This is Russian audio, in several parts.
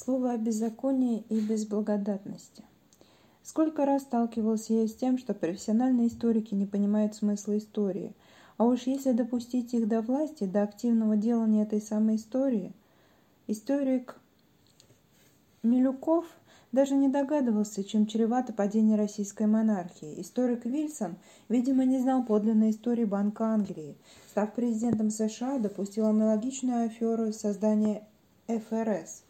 Слово о беззаконии и безблагодатности. Сколько раз сталкивался я с тем, что профессиональные историки не понимают смысла истории, а уж если допустить их до власти, до активного делания этой самой истории, историк Милюков даже не догадывался, чем чревато падение российской монархии. Историк Вильсон, видимо, не знал подлинной истории Банка Англии. Став президентом США, допустил аналогичную аферу создания ФРС –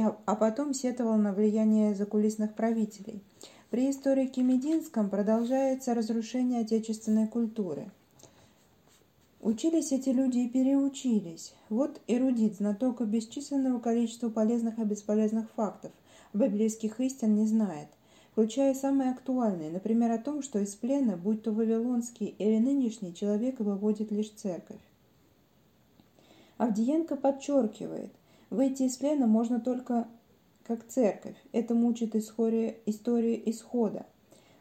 а потом сетовал на влияние закулисных правителей. При историке Мединском продолжается разрушение отечественной культуры. Учились эти люди и переучились. Вот эрудит, знаток бесчисленного количества полезных и бесполезных фактов, библейских истин не знает, включая самые актуальные, например, о том, что из плена, будь то вавилонский или нынешний, человека выводит лишь церковь. Авдиенко подчеркивает, Выйти из плена можно только как церковь. Это мучит история, исхода.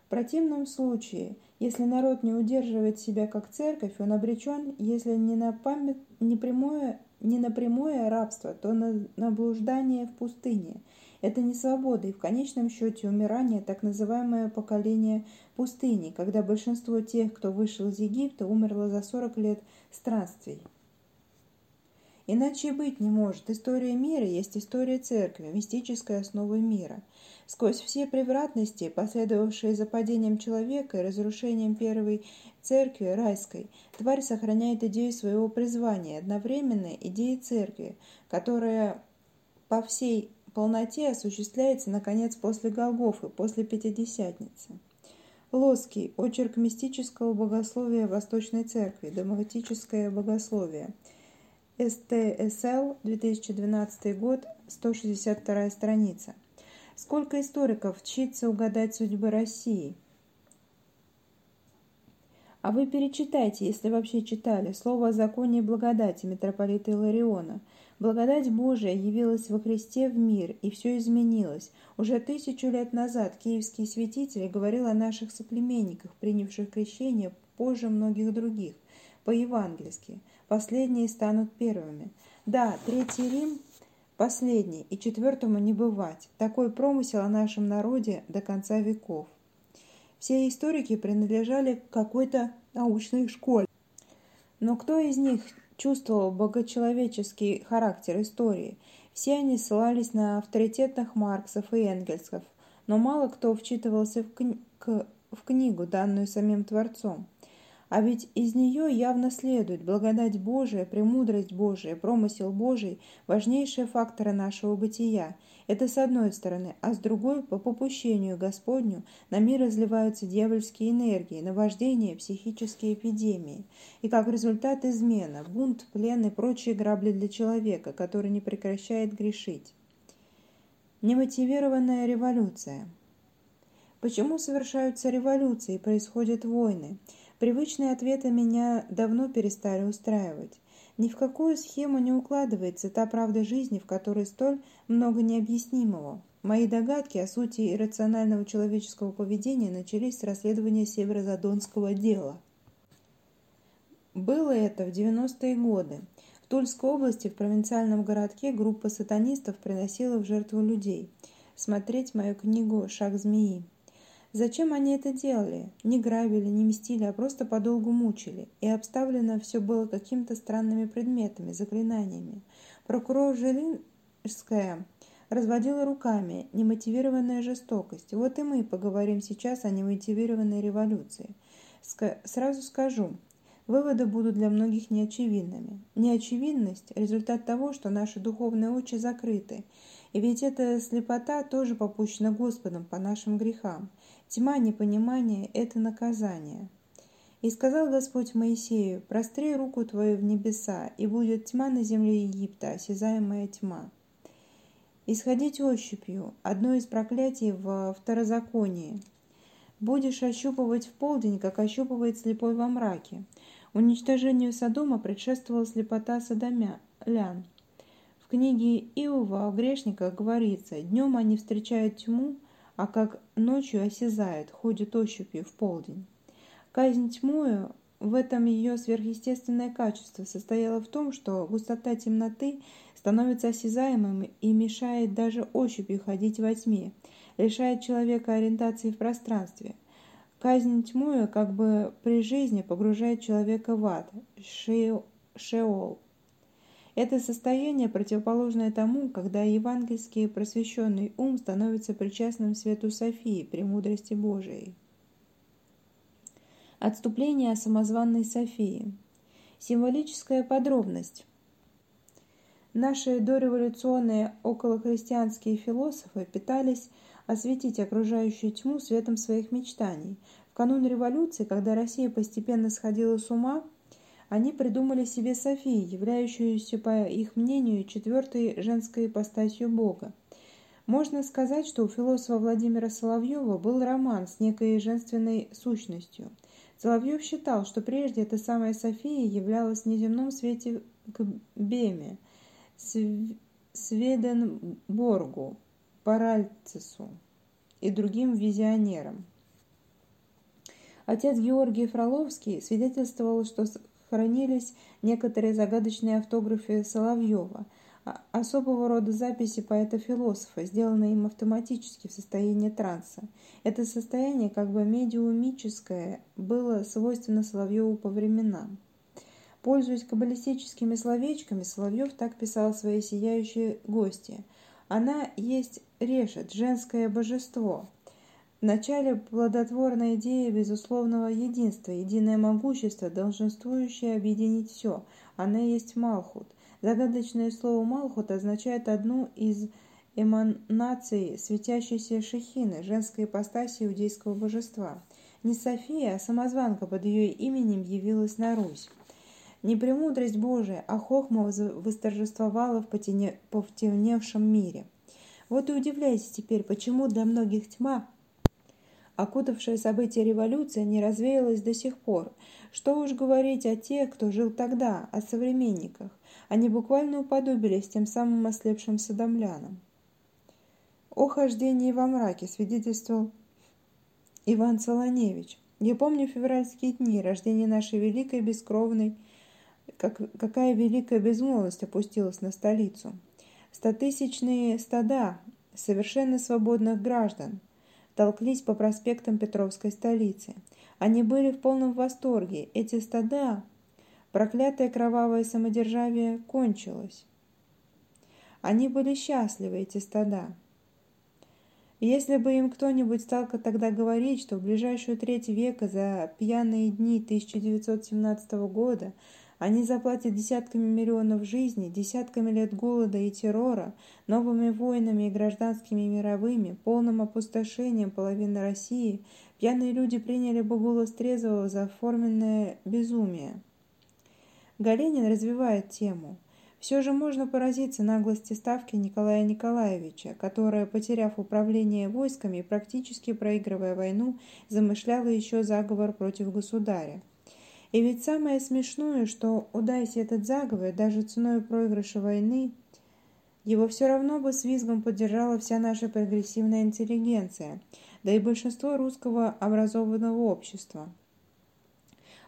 В противном случае, если народ не удерживает себя как церковь, он обречен, если не на, память, не прямое, не на прямое рабство, то на, на блуждание в пустыне. Это не свобода и в конечном счете умирание, так называемое поколение пустыни, когда большинство тех, кто вышел из Египта, умерло за 40 лет странствий. Иначе и быть не может. История мира есть история церкви, мистическая основа мира. Сквозь все превратности, последовавшие за падением человека и разрушением первой церкви райской, тварь сохраняет идею своего призвания, одновременно идеи церкви, которая по всей полноте осуществляется, наконец, после Голгофы, после Пятидесятницы. Лоский. Очерк мистического богословия Восточной Церкви. Демократическое богословие. СТСЛ, 2012 год, 162 страница. Сколько историков чится угадать судьбы России? А вы перечитайте, если вообще читали, слово о законе и благодати митрополита Илариона. Благодать Божия явилась во Христе в мир, и все изменилось. Уже тысячу лет назад киевский святитель говорил о наших соплеменниках, принявших крещение позже многих других, по-евангельски – последние станут первыми. Да, Третий Рим – последний, и четвертому не бывать. Такой промысел о нашем народе до конца веков. Все историки принадлежали к какой-то научной школе. Но кто из них чувствовал богочеловеческий характер истории? Все они ссылались на авторитетных Марксов и Энгельсов, но мало кто вчитывался в, кни в книгу, данную самим Творцом. А ведь из нее явно следует благодать Божия, премудрость Божия, промысел Божий – важнейшие факторы нашего бытия. Это с одной стороны, а с другой, по попущению Господню, на мир разливаются дьявольские энергии, наваждения, психические эпидемии. И как результат измена, бунт, плен и прочие грабли для человека, который не прекращает грешить. Немотивированная революция. Почему совершаются революции и происходят войны? Привычные ответы меня давно перестали устраивать. Ни в какую схему не укладывается та правда жизни, в которой столь много необъяснимого. Мои догадки о сути иррационального человеческого поведения начались с расследования северозадонского дела. Было это в 90-е годы. В Тульской области, в провинциальном городке, группа сатанистов приносила в жертву людей. Смотреть мою книгу «Шаг змеи». Зачем они это делали? Не грабили, не мстили, а просто подолгу мучили. И обставлено все было какими-то странными предметами, заклинаниями. Прокурор Жилинская разводила руками немотивированная жестокость. Вот и мы поговорим сейчас о немотивированной революции. Ска сразу скажу, выводы будут для многих неочевидными. Неочевидность – результат того, что наши духовные очи закрыты. И ведь эта слепота тоже попущена Господом по нашим грехам – Тьма непонимания – это наказание. И сказал Господь Моисею, простри руку твою в небеса, и будет тьма на земле Египта, осязаемая тьма. Исходить ощупью – одно из проклятий в второзаконии. Будешь ощупывать в полдень, как ощупывает слепой во мраке. Уничтожению Содома предшествовала слепота садомян. В книге Иова о грешниках говорится, днем они встречают тьму, а как ночью осязает, ходит ощупью в полдень. Казнь тьмою в этом ее сверхъестественное качество состояло в том, что густота темноты становится осязаемым и мешает даже ощупью ходить во тьме, лишает человека ориентации в пространстве. Казнь тьмою как бы при жизни погружает человека в ад, шеол. Это состояние противоположное тому, когда евангельский просвещенный ум становится причастным свету Софии, премудрости Божией. Отступление о самозванной Софии. Символическая подробность. Наши дореволюционные околохристианские философы пытались осветить окружающую тьму светом своих мечтаний. В канун революции, когда Россия постепенно сходила с ума, они придумали себе Софию, являющуюся, по их мнению, четвертой женской ипостасью Бога. Можно сказать, что у философа Владимира Соловьева был роман с некой женственной сущностью. Соловьев считал, что прежде эта самая София являлась в неземном свете к Беме, Сведенборгу, Паральцису и другим визионерам. Отец Георгий Фроловский свидетельствовал, что хранились некоторые загадочные автографы Соловьева, а, особого рода записи поэта-философа, сделанные им автоматически в состоянии транса. Это состояние, как бы медиумическое, было свойственно Соловьеву по временам. Пользуясь каббалистическими словечками, Соловьев так писал своей сияющей гости. «Она есть решет, женское божество, в начале плодотворная идея безусловного единства, единое могущество, долженствующее объединить все. Она есть Малхут. Загадочное слово Малхут означает одну из эманаций светящейся шехины, женской ипостаси иудейского божества. Не София, а самозванка под ее именем явилась на Русь. Не премудрость Божия, а хохма восторжествовала в потемневшем мире. Вот и удивляйтесь теперь, почему для многих тьма – Окутавшее событие революции не развеялось до сих пор. Что уж говорить о тех, кто жил тогда, о современниках. Они буквально уподобились тем самым ослепшим садомлянам. О хождении во мраке свидетельствовал Иван Солоневич. Я помню февральские дни, рождения нашей великой бескровной, как, какая великая безмолвность опустилась на столицу. Стотысячные стада совершенно свободных граждан – толклись по проспектам Петровской столицы. Они были в полном восторге. Эти стада, проклятое кровавое самодержавие кончилось. Они были счастливы, эти стада. Если бы им кто-нибудь стал тогда говорить, что в ближайшую треть века за пьяные дни 1917 года они заплатят десятками миллионов жизней, десятками лет голода и террора, новыми войнами и гражданскими мировыми, полным опустошением половины России, пьяные люди приняли бы голос трезвого за оформленное безумие. Галенин развивает тему. Все же можно поразиться наглости ставки Николая Николаевича, которая, потеряв управление войсками и практически проигрывая войну, замышляла еще заговор против государя. И ведь самое смешное, что удайся этот заговор, даже ценой проигрыша войны, его все равно бы с визгом поддержала вся наша прогрессивная интеллигенция, да и большинство русского образованного общества.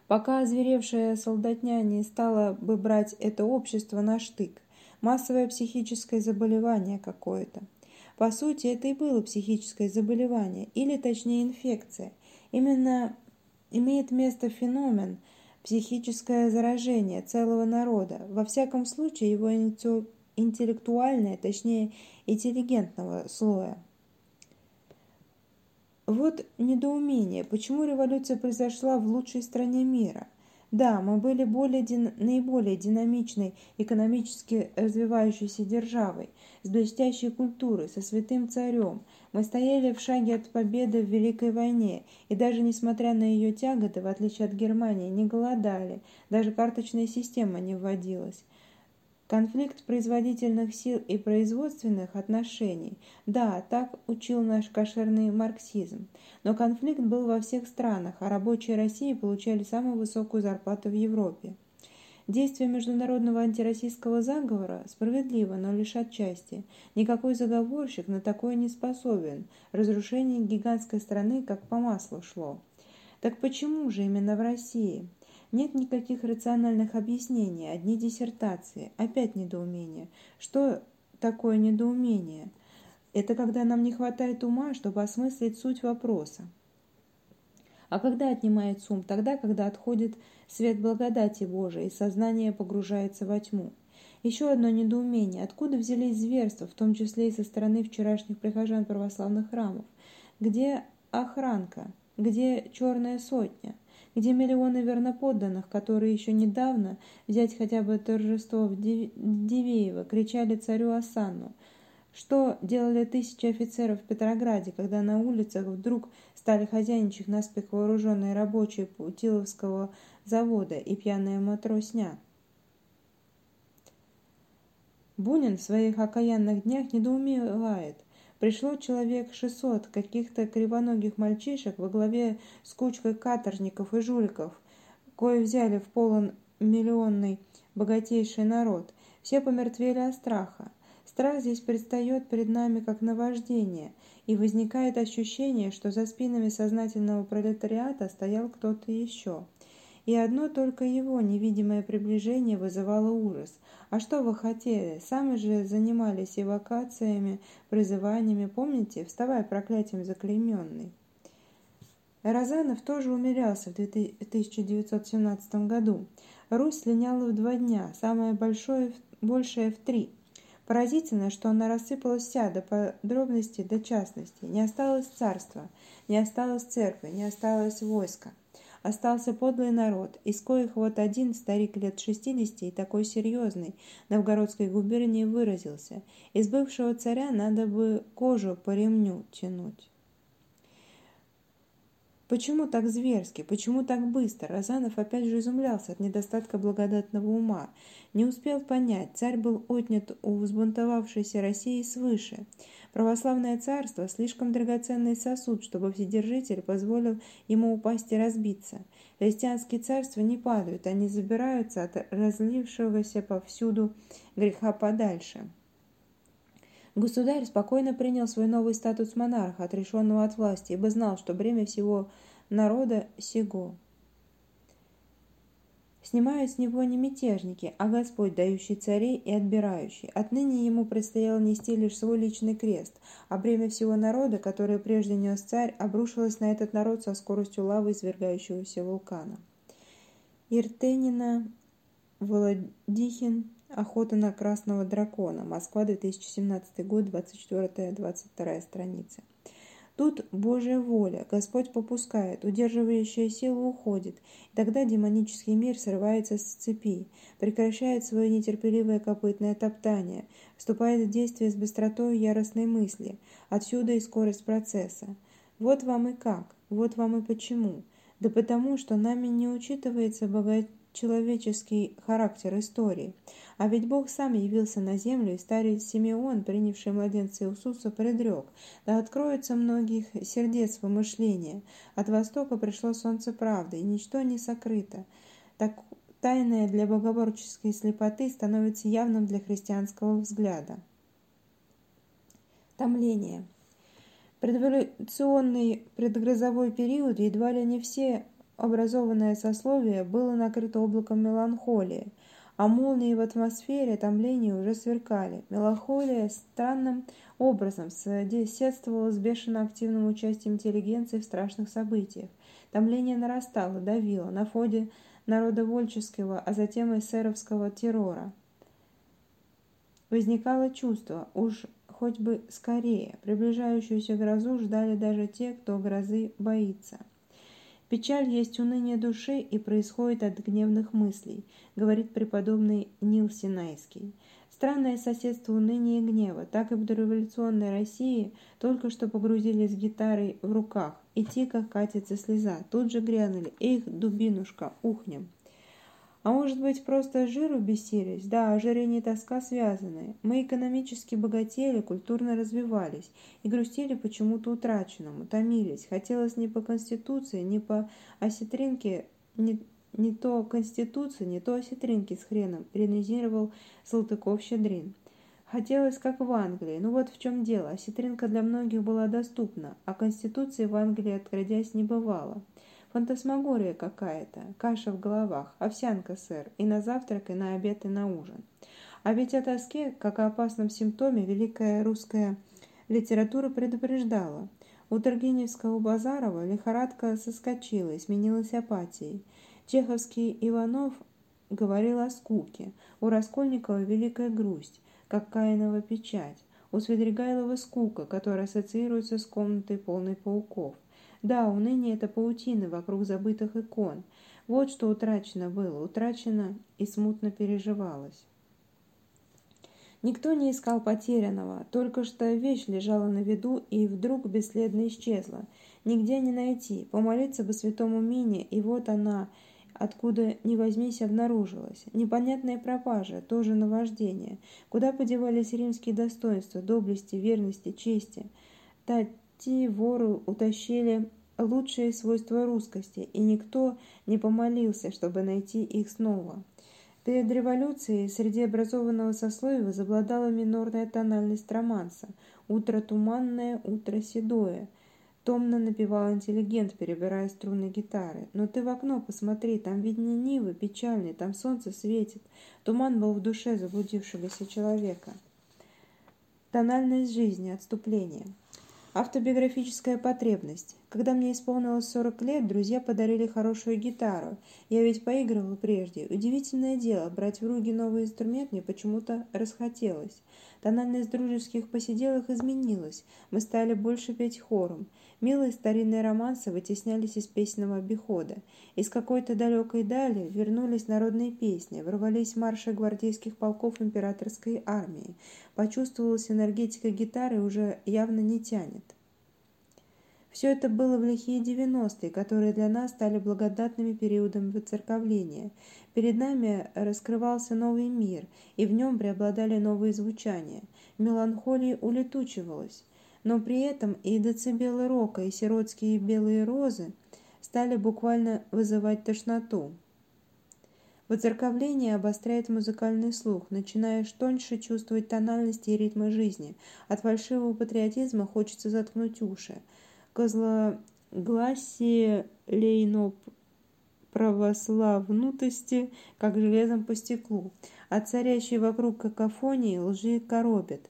Пока озверевшая солдатня не стала бы брать это общество на штык, массовое психическое заболевание какое-то. По сути, это и было психическое заболевание, или точнее инфекция. Именно имеет место феномен – психическое заражение целого народа, во всяком случае его интеллектуальное, точнее интеллигентного слоя. Вот недоумение, почему революция произошла в лучшей стране мира. Да, мы были более дин... наиболее динамичной, экономически развивающейся державой, с блестящей культурой, со святым царем. Мы стояли в шаге от победы в Великой войне, и даже несмотря на ее тяготы, в отличие от Германии, не голодали, даже карточная система не вводилась. Конфликт производительных сил и производственных отношений. Да, так учил наш кошерный марксизм. Но конфликт был во всех странах, а рабочие России получали самую высокую зарплату в Европе. Действие международного антироссийского заговора справедливо, но лишь отчасти. Никакой заговорщик на такое не способен. Разрушение гигантской страны как по маслу шло. Так почему же именно в России? Нет никаких рациональных объяснений, одни диссертации, опять недоумение. Что такое недоумение? Это когда нам не хватает ума, чтобы осмыслить суть вопроса. А когда отнимает ум? Тогда, когда отходит свет благодати Божией, и сознание погружается во тьму. Еще одно недоумение. Откуда взялись зверства, в том числе и со стороны вчерашних прихожан православных храмов? Где охранка? Где черная сотня? Где миллионы верноподданных, которые еще недавно, взять хотя бы торжество в Дивеево, кричали царю Асану, что делали тысячи офицеров в Петрограде, когда на улицах вдруг стали хозяйничать наспех вооруженные рабочие Путиловского завода и пьяная матросня? Бунин в своих окаянных днях недоумевает. Пришло человек шестьсот каких-то кривоногих мальчишек во главе с кучкой каторжников и жуликов, кое взяли в полон миллионный богатейший народ. Все помертвели от страха. Страх здесь предстает перед нами как наваждение, и возникает ощущение, что за спинами сознательного пролетариата стоял кто-то еще. И одно только его невидимое приближение вызывало ужас. А что вы хотели? Сами же занимались эвакациями, призываниями, помните? Вставай, проклятием заклейменный. Розанов тоже умерялся в 1917 году. Русь слиняла в два дня, самое большое, большее в три – Поразительно, что она рассыпалась вся до подробностей, до частностей. Не осталось царства, не осталось церкви, не осталось войска. Остался подлый народ, из коих вот один старик лет шестидесяти такой серьезный новгородской губернии выразился. Из бывшего царя надо бы кожу по ремню тянуть. Почему так зверски? Почему так быстро? Розанов опять же изумлялся от недостатка благодатного ума. Не успел понять, царь был отнят у взбунтовавшейся России свыше. Православное царство – слишком драгоценный сосуд, чтобы Вседержитель позволил ему упасть и разбиться. Христианские царства не падают, они забираются от разлившегося повсюду греха подальше. Государь спокойно принял свой новый статус монарха, отрешенного от власти, ибо знал, что бремя всего народа сего. Снимают с него не мятежники, а Господь, дающий царей и отбирающий. Отныне ему предстояло нести лишь свой личный крест, а бремя всего народа, которое прежде нес царь, обрушилось на этот народ со скоростью лавы извергающегося вулкана. Иртенина, Володихин, Охота на красного дракона. Москва, 2017 год, 24-22 страница. Тут Божья воля, Господь попускает, удерживающая сила уходит, и тогда демонический мир срывается с цепи, прекращает свое нетерпеливое копытное топтание, вступает в действие с быстротой яростной мысли, отсюда и скорость процесса. Вот вам и как, вот вам и почему. Да потому, что нами не учитывается богат человеческий характер истории. А ведь Бог сам явился на землю, и старец Симеон, принявший младенца Иисуса, предрек, да откроются многих сердец помышления. От востока пришло солнце правды, и ничто не сокрыто. Так тайное для богоборческой слепоты становится явным для христианского взгляда. Томление. Предволюционный предгрозовой период едва ли не все образованное сословие было накрыто облаком меланхолии, а молнии в атмосфере томления уже сверкали. Меланхолия странным образом соседствовала с бешено активным участием интеллигенции в страшных событиях. Томление нарастало, давило на фоне народовольческого, а затем эсеровского террора. Возникало чувство, уж хоть бы скорее, приближающуюся грозу ждали даже те, кто грозы боится. Печаль есть уныние души и происходит от гневных мыслей, говорит преподобный Нил Синайский. Странное соседство уныния и гнева. Так и в дореволюционной России только что погрузились с гитарой в руках, и тихо катится слеза. Тут же грянули «Эх, дубинушка, ухнем!» А может быть, просто жиру бесились? Да, ожирение и тоска связаны. Мы экономически богатели, культурно развивались и грустили почему-то утраченному, томились. Хотелось не по конституции, не по осетринке, не, не то конституции, не то осетринки с хреном, иронизировал Салтыков-Щедрин. Хотелось, как в Англии. Ну вот в чем дело. Осетринка для многих была доступна, а конституции в Англии отродясь не бывало. Фантасмагория какая-то, каша в головах, овсянка, сэр, и на завтрак, и на обед, и на ужин. А ведь о тоске, как о опасном симптоме, великая русская литература предупреждала. У Тургеневского Базарова лихорадка соскочила и сменилась апатией. Чеховский Иванов говорил о скуке, у Раскольникова великая грусть, как Каинова печать, у Свидригайлова скука, которая ассоциируется с комнатой полной пауков. Да, уныние – это паутина вокруг забытых икон. Вот что утрачено было, утрачено и смутно переживалось. Никто не искал потерянного, только что вещь лежала на виду и вдруг бесследно исчезла. Нигде не найти, помолиться бы святому Мине, и вот она, откуда ни возьмись, обнаружилась. Непонятная пропажа, тоже наваждение. Куда подевались римские достоинства, доблести, верности, чести? Тати вору утащили лучшие свойства русскости, и никто не помолился, чтобы найти их снова. Перед революцией среди образованного сословия возобладала минорная тональность романса. «Утро туманное, утро седое». Томно напевал интеллигент, перебирая струны гитары. «Но ты в окно посмотри, там видны нивы печальные, там солнце светит». Туман был в душе заблудившегося человека. Тональность жизни, отступление. Автобиографическая потребность. Когда мне исполнилось 40 лет, друзья подарили хорошую гитару. Я ведь поигрывал прежде. Удивительное дело, брать в руки новый инструмент мне почему-то расхотелось. Тональность дружеских посиделок изменилась. Мы стали больше петь хором. Милые старинные романсы вытеснялись из песенного обихода. Из какой-то далекой дали вернулись народные песни, ворвались марши гвардейских полков императорской армии. Почувствовалась энергетика гитары уже явно не тянет. Все это было в лихие девяностые, которые для нас стали благодатными периодами воцерковления. Перед нами раскрывался новый мир, и в нем преобладали новые звучания. Меланхолия улетучивалась, но при этом и децибелы рока, и сиротские белые розы стали буквально вызывать тошноту. Воцерковление обостряет музыкальный слух, начинаешь тоньше чувствовать тональности и ритмы жизни. От фальшивого патриотизма хочется заткнуть уши козлогласие лейноп православнутости, как железом по стеклу. От царящей вокруг какофонии лжи коробят.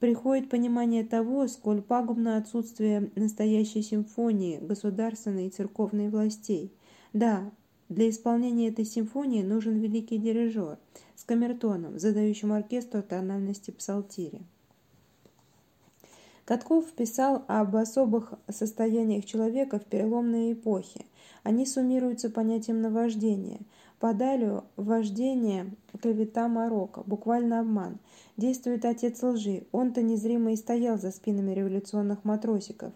Приходит понимание того, сколь пагубно отсутствие настоящей симфонии государственной и церковной властей. Да, для исполнения этой симфонии нужен великий дирижер с камертоном, задающим оркестру тональности псалтири. Катков писал об особых состояниях человека в переломные эпохи. Они суммируются понятием наваждения. Подалю вождение клевета Марокко, буквально обман. Действует отец лжи, он-то незримо и стоял за спинами революционных матросиков.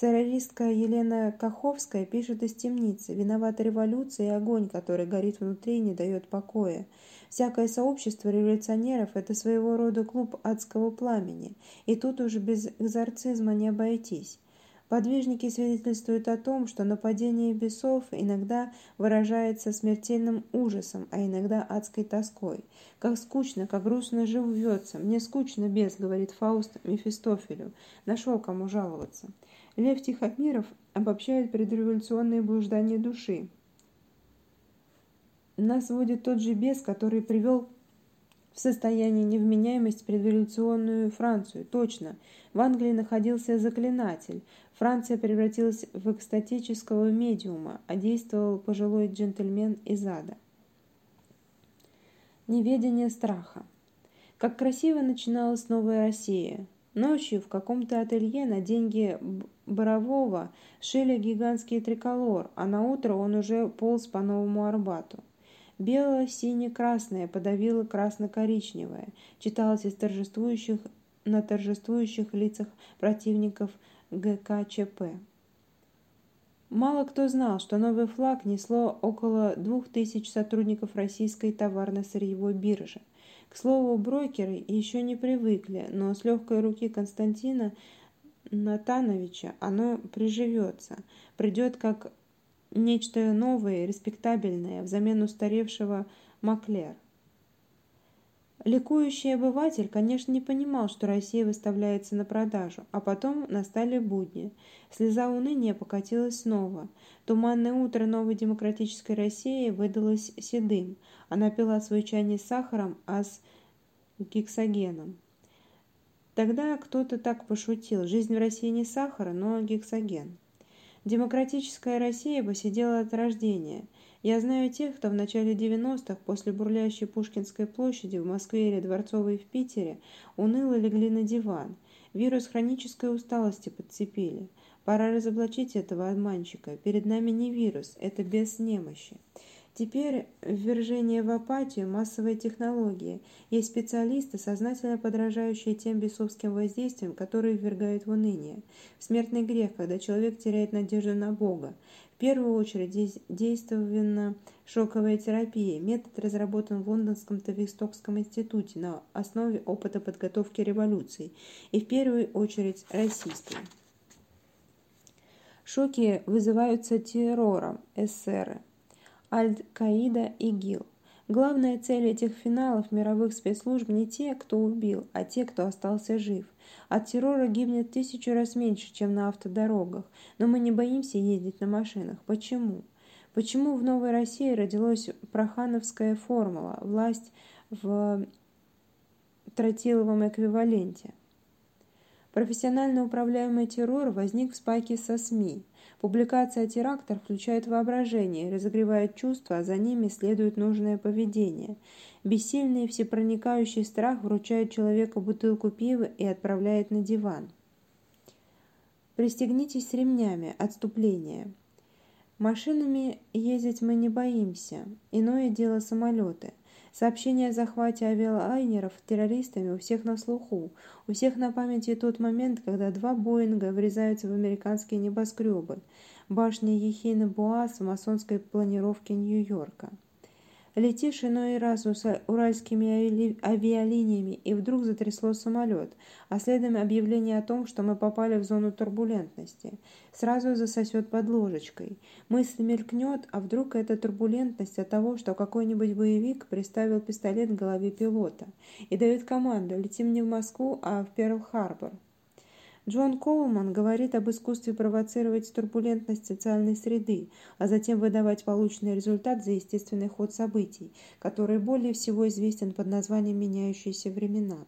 Террористка Елена Каховская пишет из темницы «Виновата революция и огонь, который горит внутри и не дает покоя». Всякое сообщество революционеров – это своего рода клуб адского пламени, и тут уже без экзорцизма не обойтись. Подвижники свидетельствуют о том, что нападение бесов иногда выражается смертельным ужасом, а иногда адской тоской. «Как скучно, как грустно живется! Мне скучно, бес», — говорит Фауст Мефистофелю. Нашел, кому жаловаться. Лев Тихомиров обобщает предреволюционные блуждания души. Нас водит тот же бес, который привел в состояние невменяемости предреволюционную Францию. Точно. В Англии находился заклинатель. Франция превратилась в экстатического медиума, а действовал пожилой джентльмен из ада. Неведение страха. Как красиво начиналась новая Россия. Ночью в каком-то ателье на деньги Борового шили гигантский триколор, а на утро он уже полз по Новому Арбату. Бело-сине-красное подавило красно-коричневое, читалось из торжествующих на торжествующих лицах противников ГКЧП. Мало кто знал, что новый флаг несло около двух тысяч сотрудников российской товарно-сырьевой биржи. К слову, брокеры еще не привыкли, но с легкой руки Константина Натановича оно приживется, придет как нечто новое, респектабельное, взамен устаревшего Маклер. Ликующий обыватель, конечно, не понимал, что Россия выставляется на продажу, а потом настали будни. Слеза уныния покатилась снова. Туманное утро новой демократической России выдалось седым. Она пила свой чай не с сахаром, а с гексогеном. Тогда кто-то так пошутил. Жизнь в России не сахар, но гексоген. Демократическая Россия посидела от рождения. Я знаю тех, кто в начале 90-х, после бурлящей Пушкинской площади в Москве или Дворцовой в Питере, уныло легли на диван. Вирус хронической усталости подцепили. Пора разоблачить этого обманщика. Перед нами не вирус, это без немощи. Теперь ввержение в апатию – массовая технология. Есть специалисты, сознательно подражающие тем бесовским воздействиям, которые ввергают в уныние. Смертный грех, когда человек теряет надежду на Бога. В первую очередь здесь действована шоковая терапия. Метод разработан в Лондонском Тавистокском институте на основе опыта подготовки революции и в первую очередь российской. Шоки вызываются террором, эсеры. Аль-Каида и ГИЛ. Главная цель этих финалов мировых спецслужб не те, кто убил, а те, кто остался жив. От террора гибнет тысячу раз меньше, чем на автодорогах, но мы не боимся ездить на машинах. Почему? Почему в Новой России родилась прохановская формула «власть в тротиловом эквиваленте»? Профессионально управляемый террор возник в спайке со СМИ. Публикация о включает воображение, разогревает чувства, а за ними следует нужное поведение. Бессильный всепроникающий страх вручает человеку бутылку пива и отправляет на диван. Пристегнитесь ремнями. Отступление. Машинами ездить мы не боимся. Иное дело самолеты – Сообщение о захвате авиалайнеров террористами у всех на слуху. У всех на памяти тот момент, когда два Боинга врезаются в американские небоскребы. Башня Ехины Буас в масонской планировке Нью-Йорка. Летишь иной раз уральскими авиалиниями, и вдруг затрясло самолет, а следом объявление о том, что мы попали в зону турбулентности. Сразу засосет под ложечкой. Мысль мелькнет, а вдруг это турбулентность от того, что какой-нибудь боевик приставил пистолет к голове пилота и дает команду «Летим не в Москву, а в Перл-Харбор». Джон Коулман говорит об искусстве провоцировать турбулентность социальной среды, а затем выдавать полученный результат за естественный ход событий, который более всего известен под названием «меняющиеся времена».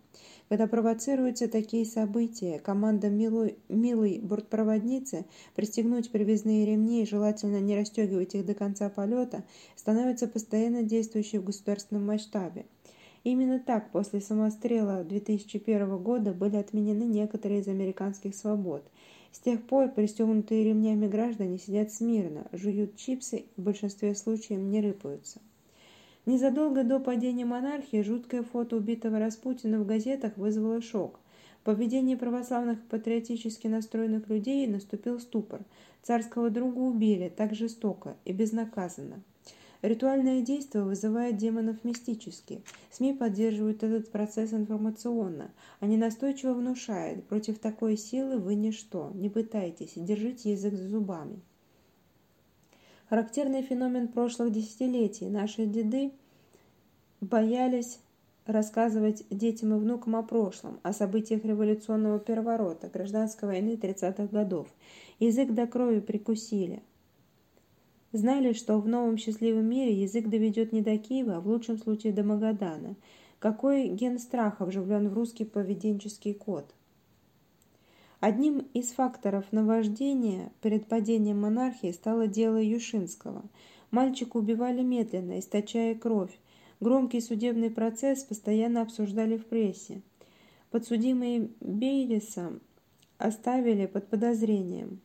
Когда провоцируются такие события, команда милой, милой бортпроводницы пристегнуть привязные ремни и желательно не расстегивать их до конца полета, становится постоянно действующей в государственном масштабе. Именно так после самострела 2001 года были отменены некоторые из американских свобод. С тех пор пристегнутые ремнями граждане сидят смирно, жуют чипсы и в большинстве случаев не рыпаются. Незадолго до падения монархии жуткое фото убитого Распутина в газетах вызвало шок. В поведении православных патриотически настроенных людей наступил ступор. Царского друга убили так жестоко и безнаказанно. Ритуальное действие вызывает демонов мистически. СМИ поддерживают этот процесс информационно. Они настойчиво внушают, против такой силы вы ничто, не пытайтесь, держите язык за зубами. Характерный феномен прошлых десятилетий. Наши деды боялись рассказывать детям и внукам о прошлом, о событиях революционного переворота, гражданской войны 30-х годов. Язык до крови прикусили. Знали, что в новом счастливом мире язык доведет не до Киева, а в лучшем случае до Магадана. Какой ген страха вживлен в русский поведенческий код? Одним из факторов наваждения перед падением монархии стало дело Юшинского. Мальчика убивали медленно, источая кровь. Громкий судебный процесс постоянно обсуждали в прессе. Подсудимые Бейлиса оставили под подозрением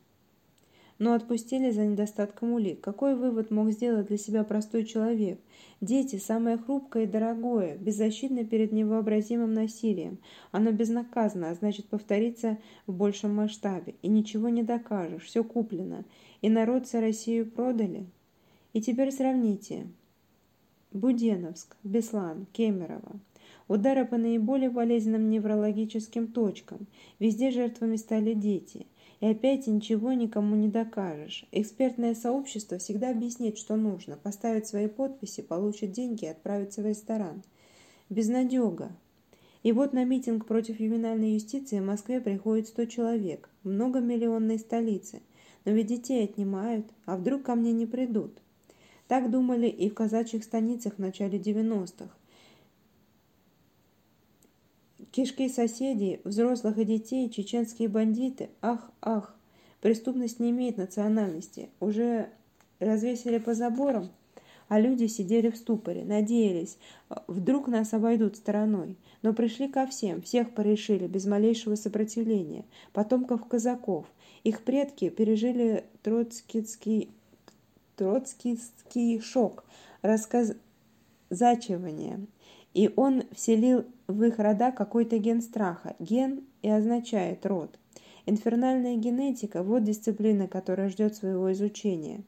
но отпустили за недостатком улик. Какой вывод мог сделать для себя простой человек? Дети – самое хрупкое и дорогое, беззащитно перед невообразимым насилием. Оно безнаказанно, а значит повторится в большем масштабе. И ничего не докажешь, все куплено. И народ за Россию продали. И теперь сравните. Буденовск, Беслан, Кемерово. Удары по наиболее болезненным неврологическим точкам. Везде жертвами стали дети. И опять ничего никому не докажешь. Экспертное сообщество всегда объяснит, что нужно, поставить свои подписи, получит деньги и отправиться в ресторан. Безнадега. И вот на митинг против ювенальной юстиции в Москве приходит 100 человек, многомиллионной столице. Но ведь детей отнимают, а вдруг ко мне не придут? Так думали и в казачьих станицах в начале 90-х. Кишки соседей, взрослых и детей, чеченские бандиты, ах, ах, преступность не имеет национальности, уже развесили по заборам, а люди сидели в ступоре, надеялись, вдруг нас обойдут стороной, но пришли ко всем, всех порешили, без малейшего сопротивления, потомков казаков, их предки пережили троцкистский, троцкистский шок, рассказачивание, и он вселил в их рода какой-то ген страха. Ген и означает род. Инфернальная генетика – вот дисциплина, которая ждет своего изучения.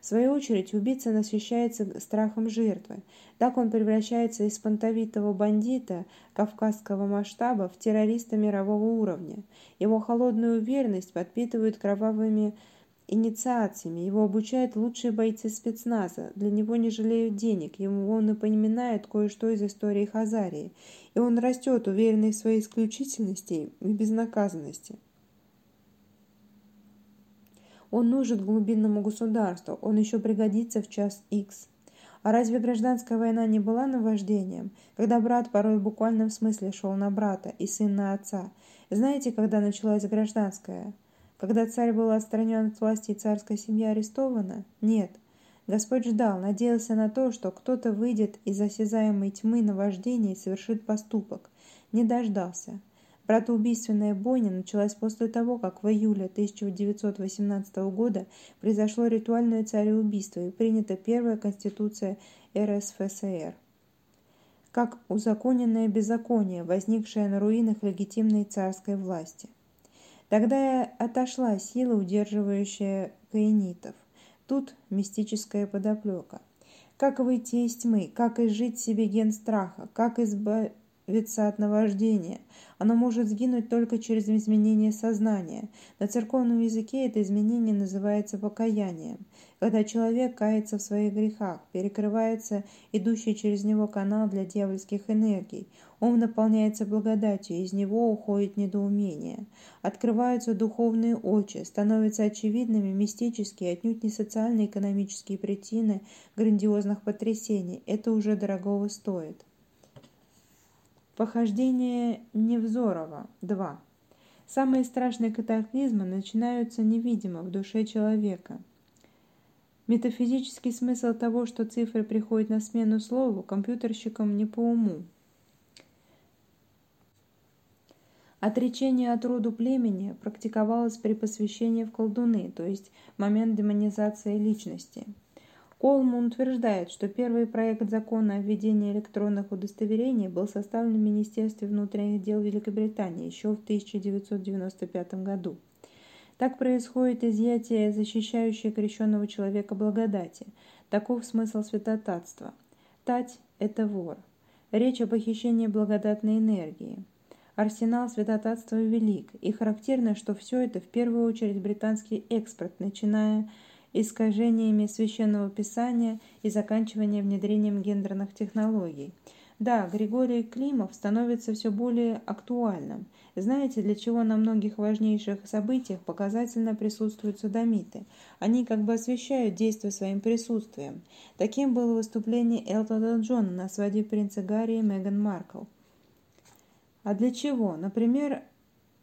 В свою очередь, убийца насыщается страхом жертвы. Так он превращается из понтовитого бандита кавказского масштаба в террориста мирового уровня. Его холодную уверенность подпитывают кровавыми инициациями. Его обучают лучшие бойцы спецназа. Для него не жалеют денег. Ему напоминает кое-что из истории Хазарии. И он растет, уверенный в своей исключительности и безнаказанности. Он нужен глубинному государству. Он еще пригодится в час Икс. А разве гражданская война не была наваждением, когда брат порой в буквальном смысле шел на брата и сын на отца? Знаете, когда началась гражданская? Когда царь был отстранен от власти и царская семья арестована? Нет. Господь ждал, надеялся на то, что кто-то выйдет из осязаемой тьмы наваждения и совершит поступок. Не дождался. Братоубийственная бойня началась после того, как в июле 1918 года произошло ритуальное цареубийство и принята первая конституция РСФСР. Как узаконенное беззаконие, возникшее на руинах легитимной царской власти. Тогда отошла сила, удерживающая каинитов. Тут мистическая подоплека. Как выйти из тьмы, как изжить себе ген страха, как избавиться от наваждения. Оно может сгинуть только через изменение сознания. На церковном языке это изменение называется покаянием. Когда человек кается в своих грехах, перекрывается идущий через него канал для дьявольских энергий, Ум наполняется благодатью, из него уходит недоумение. Открываются духовные очи, становятся очевидными мистические, отнюдь не социально-экономические причины грандиозных потрясений. Это уже дорогого стоит. Похождение Невзорова. 2. Самые страшные катаклизмы начинаются невидимо в душе человека. Метафизический смысл того, что цифры приходят на смену слову, компьютерщикам не по уму. Отречение от роду племени практиковалось при посвящении в колдуны, то есть момент демонизации личности. Колман утверждает, что первый проект закона о введении электронных удостоверений был составлен в Министерстве внутренних дел Великобритании еще в 1995 году. Так происходит изъятие защищающей крещенного человека благодати. Таков смысл святотатства. Тать – это вор. Речь о похищении благодатной энергии. Арсенал святотатства велик, и характерно, что все это в первую очередь британский экспорт, начиная искажениями священного писания и заканчивая внедрением гендерных технологий. Да, Григорий Климов становится все более актуальным. Знаете, для чего на многих важнейших событиях показательно присутствуют судомиты? Они как бы освещают действие своим присутствием. Таким было выступление Элтона Джона на свадьбе принца Гарри и Меган Маркл. А для чего? Например,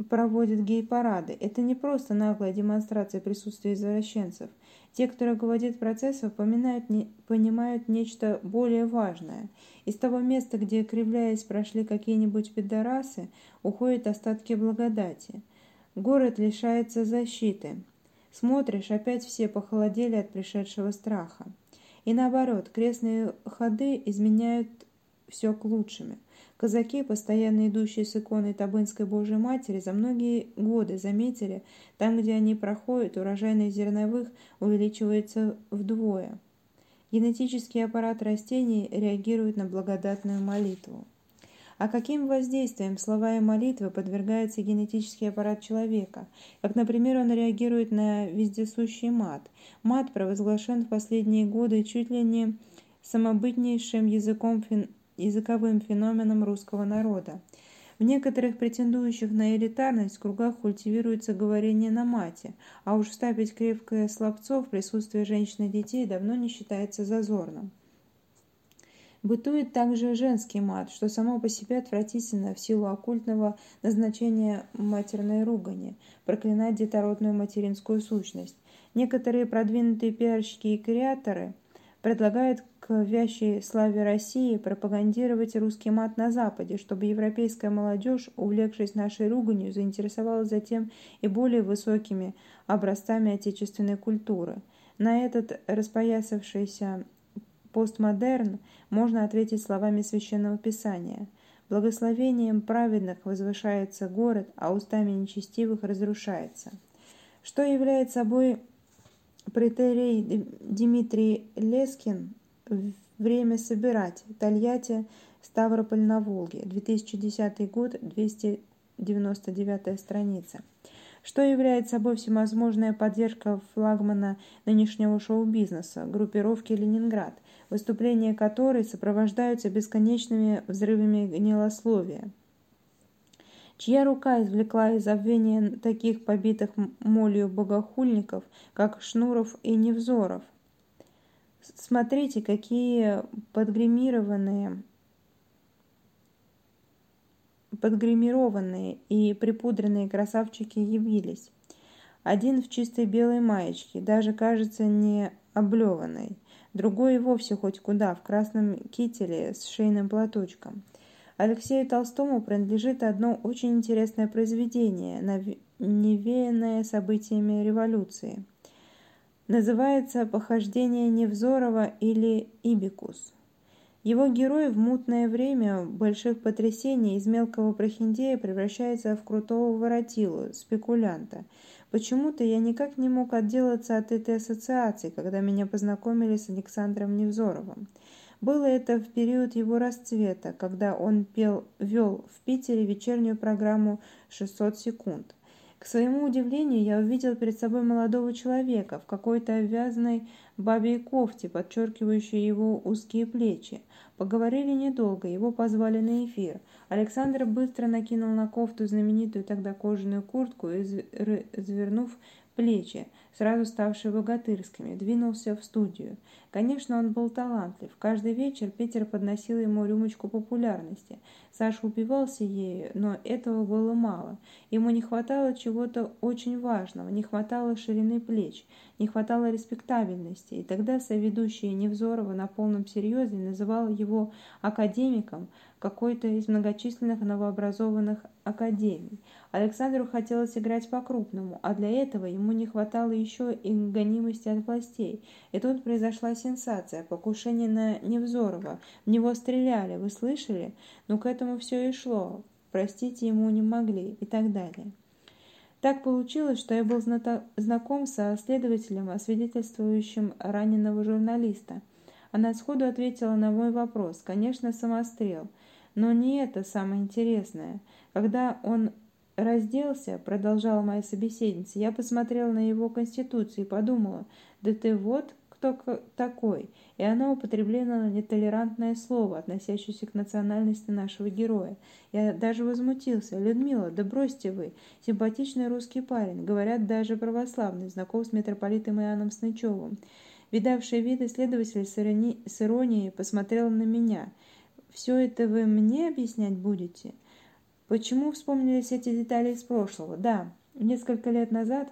проводят гей-парады. Это не просто наглая демонстрация присутствия извращенцев. Те, кто руководит процессом, поминают, не, понимают нечто более важное. Из того места, где, кривляясь, прошли какие-нибудь пидорасы, уходят остатки благодати. Город лишается защиты. Смотришь, опять все похолодели от пришедшего страха. И наоборот, крестные ходы изменяют все к лучшему. Казаки, постоянно идущие с иконой Табынской Божьей Матери, за многие годы заметили, там, где они проходят, урожайность зерновых увеличивается вдвое. Генетический аппарат растений реагирует на благодатную молитву. А каким воздействием слова и молитвы подвергается генетический аппарат человека? Как, например, он реагирует на вездесущий мат. Мат провозглашен в последние годы чуть ли не самобытнейшим языком фин языковым феноменом русского народа. В некоторых претендующих на элитарность кругах культивируется говорение на мате, а уж вставить крепкое словцо в присутствии женщин и детей давно не считается зазорным. Бытует также женский мат, что само по себе отвратительно в силу оккультного назначения матерной ругани, проклинать детородную материнскую сущность. Некоторые продвинутые пиарщики и креаторы предлагают к вящей славе России пропагандировать русский мат на Западе, чтобы европейская молодежь, увлекшись нашей руганью, заинтересовалась затем и более высокими образцами отечественной культуры. На этот распоясавшийся постмодерн можно ответить словами Священного Писания. Благословением праведных возвышается город, а устами нечестивых разрушается. Что является собой претерей Дмитрий Лескин «Время собирать. Тольятти, Ставрополь на Волге. 2010 год, 299 страница» что является собой всевозможная поддержка флагмана нынешнего шоу-бизнеса, группировки «Ленинград», выступления которой сопровождаются бесконечными взрывами гнилословия. Чья рука извлекла из забвения таких побитых молью богохульников, как Шнуров и Невзоров? Смотрите, какие подгримированные подгримированные и припудренные красавчики явились. Один в чистой белой маечке, даже кажется не облеванной другой и вовсе хоть куда, в красном кителе с шейным платочком. Алексею Толстому принадлежит одно очень интересное произведение, навеянное событиями революции. Называется «Похождение Невзорова» или «Ибикус». Его герой в мутное время больших потрясений из мелкого прохиндея превращается в крутого воротилу, спекулянта – Почему-то я никак не мог отделаться от этой ассоциации, когда меня познакомили с Александром Невзоровым. Было это в период его расцвета, когда он пел, вел в Питере вечернюю программу «600 секунд». К своему удивлению, я увидел перед собой молодого человека в какой-то обвязанной бабьей кофте, подчеркивающей его узкие плечи. Поговорили недолго, его позвали на эфир – Александр быстро накинул на кофту знаменитую тогда кожаную куртку и, завернув плечи, сразу ставшие богатырскими, двинулся в студию. Конечно, он был талантлив. Каждый вечер Питер подносил ему рюмочку популярности. Саша упивался ею, но этого было мало. Ему не хватало чего-то очень важного, не хватало ширины плеч, не хватало респектабельности. И тогда соведущий Невзорова на полном серьезе называл его академиком, какой-то из многочисленных новообразованных академий. Александру хотелось играть по-крупному, а для этого ему не хватало еще и гонимости от властей. И тут произошла сенсация, покушение на Невзорова. В него стреляли, вы слышали? Ну, к этому все и шло. Простить ему не могли и так далее. Так получилось, что я был знаком со следователем, освидетельствующим раненого журналиста. Она сходу ответила на мой вопрос. Конечно, самострел – но не это самое интересное. Когда он разделся, продолжала моя собеседница, я посмотрела на его конституцию и подумала, да ты вот кто такой. И она употребила нетолерантное слово, относящееся к национальности нашего героя. Я даже возмутился. «Людмила, да бросьте вы! Симпатичный русский парень, говорят, даже православный, знаком с митрополитом Иоанном Снычевым». Видавший виды следователь с иронией посмотрел на меня – все это вы мне объяснять будете? Почему вспомнились эти детали из прошлого? Да, несколько лет назад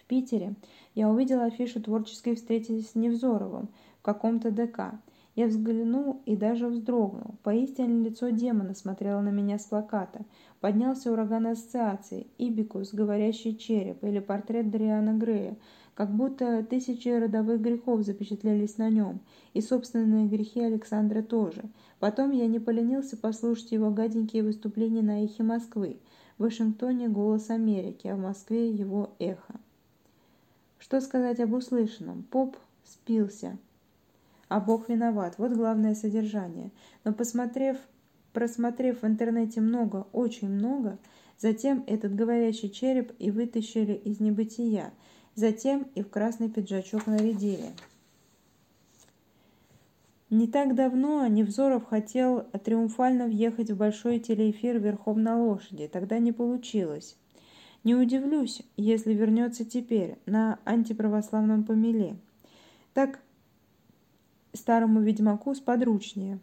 в Питере я увидела афишу творческой встречи с Невзоровым в каком-то ДК. Я взглянул и даже вздрогнул. Поистине лицо демона смотрело на меня с плаката. Поднялся ураган ассоциаций, Ибикус, говорящий череп или портрет Дриана Грея – как будто тысячи родовых грехов запечатлелись на нем, и собственные грехи Александра тоже. Потом я не поленился послушать его гаденькие выступления на эхе Москвы. В Вашингтоне голос Америки, а в Москве его эхо. Что сказать об услышанном? Поп спился. А Бог виноват. Вот главное содержание. Но посмотрев, просмотрев в интернете много, очень много, затем этот говорящий череп и вытащили из небытия – Затем и в красный пиджачок нарядили. Не так давно Невзоров хотел триумфально въехать в большой телеэфир верхом на лошади. Тогда не получилось. Не удивлюсь, если вернется теперь на антиправославном помеле. Так старому ведьмаку сподручнее.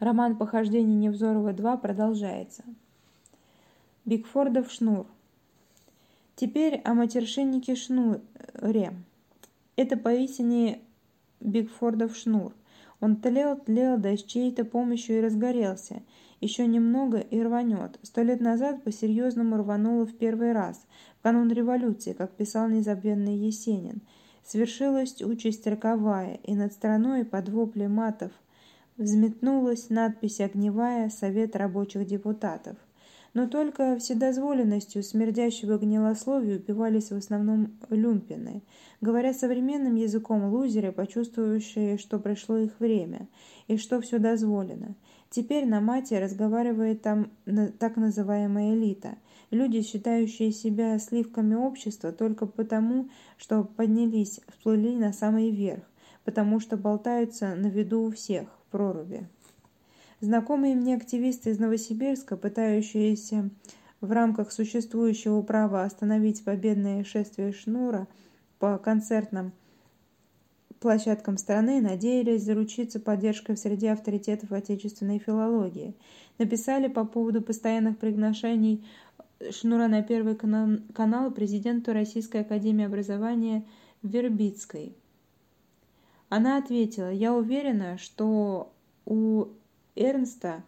Роман «Похождение Невзорова 2» продолжается. Бигфордов шнур. Теперь о матершиннике шнуре. Это поистине Бигфордов шнур. Он тлел, тлел, да с чьей-то помощью и разгорелся. Еще немного и рванет. Сто лет назад по-серьезному рвануло в первый раз, в канун революции, как писал незабвенный Есенин. Свершилась участь роковая, и над страной под вопли матов взметнулась надпись огневая «Совет рабочих депутатов». Но только вседозволенностью смердящего гнилословия упивались в основном люмпины, говоря современным языком лузеры, почувствовавшие, что пришло их время, и что все дозволено. Теперь на мате разговаривает там так называемая элита, люди, считающие себя сливками общества только потому, что поднялись, всплыли на самый верх, потому что болтаются на виду у всех в проруби. Знакомые мне активисты из Новосибирска, пытающиеся в рамках существующего права остановить победное шествие Шнура по концертным площадкам страны, надеялись заручиться поддержкой в среде авторитетов отечественной филологии. Написали по поводу постоянных приглашений Шнура на Первый канал президенту Российской Академии Образования Вербицкой. Она ответила, я уверена, что у Эрнста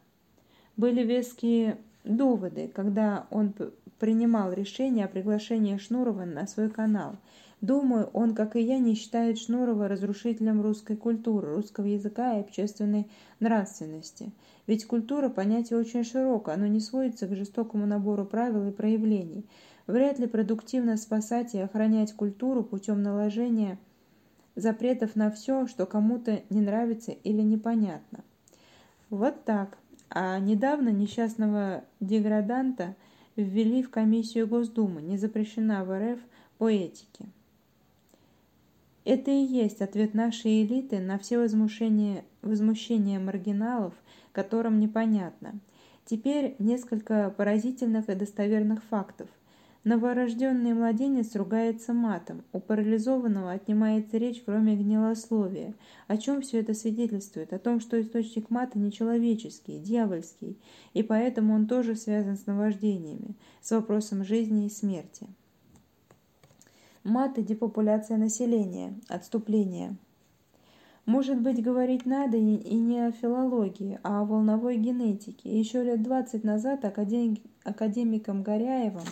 были веские доводы, когда он принимал решение о приглашении Шнурова на свой канал. Думаю, он, как и я, не считает Шнурова разрушителем русской культуры, русского языка и общественной нравственности. Ведь культура – понятие очень широкое, оно не сводится к жестокому набору правил и проявлений. Вряд ли продуктивно спасать и охранять культуру путем наложения запретов на все, что кому-то не нравится или непонятно. Вот так. А недавно несчастного деграданта ввели в комиссию Госдумы, не запрещена в РФ по этике. Это и есть ответ нашей элиты на все возмущения, возмущения маргиналов, которым непонятно. Теперь несколько поразительных и достоверных фактов – Новорожденный младенец ругается матом, у парализованного отнимается речь, кроме гнилословия. О чем все это свидетельствует? О том, что источник мата нечеловеческий, дьявольский, и поэтому он тоже связан с наваждениями, с вопросом жизни и смерти. Мат и депопуляция населения, отступление. Может быть, говорить надо и не о филологии, а о волновой генетике. Еще лет двадцать назад академиком Горяевым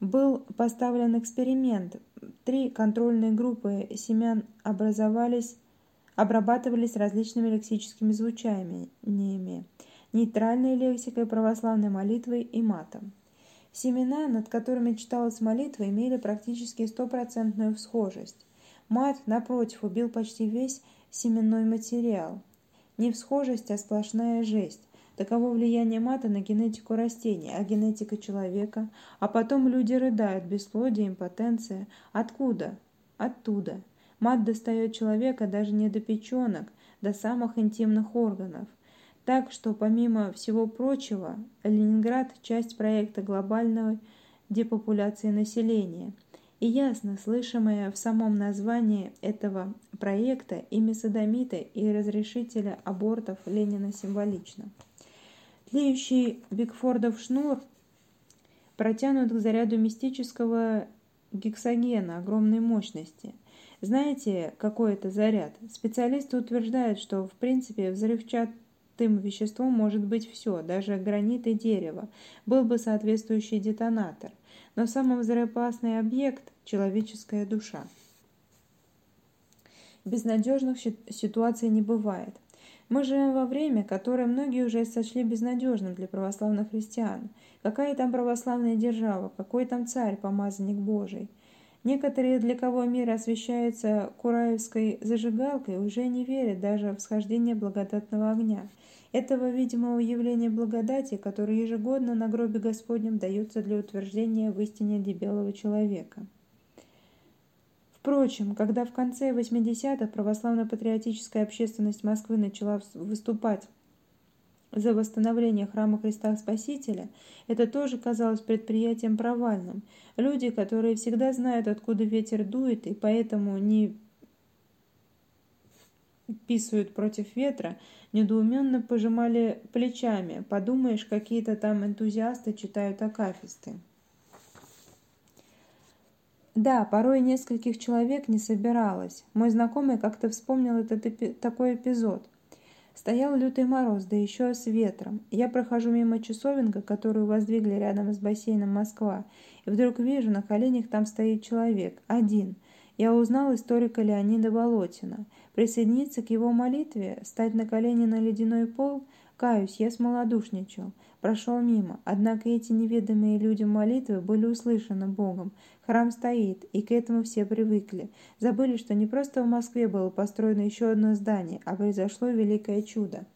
был поставлен эксперимент. Три контрольные группы семян образовались, обрабатывались различными лексическими звучаниями, нейтральной лексикой, православной молитвой и матом. Семена, над которыми читалась молитва, имели практически стопроцентную схожесть. Мат, напротив, убил почти весь семенной материал. Не всхожесть, а сплошная жесть. Таково влияние мата на генетику растений, а генетика человека. А потом люди рыдают, бесплодие, импотенция. Откуда? Оттуда. Мат достает человека даже не до печенок, до самых интимных органов. Так что, помимо всего прочего, Ленинград – часть проекта глобальной депопуляции населения. И ясно слышимое в самом названии этого проекта имя садомита и разрешителя абортов Ленина символично. Тлеющий Бигфордов шнур протянут к заряду мистического гексогена огромной мощности. Знаете, какой это заряд? Специалисты утверждают, что в принципе взрывчатым веществом может быть все, даже гранит и дерево. Был бы соответствующий детонатор. Но самый взрывоопасный объект – человеческая душа. Безнадежных ситуаций не бывает – мы живем во время, которое многие уже сочли безнадежным для православных христиан. Какая там православная держава, какой там царь, помазанник Божий. Некоторые, для кого мир освещается кураевской зажигалкой, уже не верят даже в схождение благодатного огня. Этого видимого явления благодати, которое ежегодно на гробе Господнем дается для утверждения в истине дебелого человека. Впрочем, когда в конце 80-х православно-патриотическая общественность Москвы начала выступать за восстановление храма Христа Спасителя, это тоже казалось предприятием провальным. Люди, которые всегда знают, откуда ветер дует, и поэтому не писают против ветра, недоуменно пожимали плечами. Подумаешь, какие-то там энтузиасты читают акафисты. Да, порой нескольких человек не собиралось. Мой знакомый как-то вспомнил этот эпи такой эпизод. Стоял лютый мороз, да еще с ветром. Я прохожу мимо часовенка, которую воздвигли рядом с бассейном Москва, и вдруг вижу, на коленях там стоит человек, один. Я узнал историка Леонида Болотина. Присоединиться к его молитве, стать на колени на ледяной пол – Каюсь, я смолодушничал, прошел мимо, однако эти неведомые людям молитвы были услышаны Богом. Храм стоит, и к этому все привыкли. Забыли, что не просто в Москве было построено еще одно здание, а произошло великое чудо.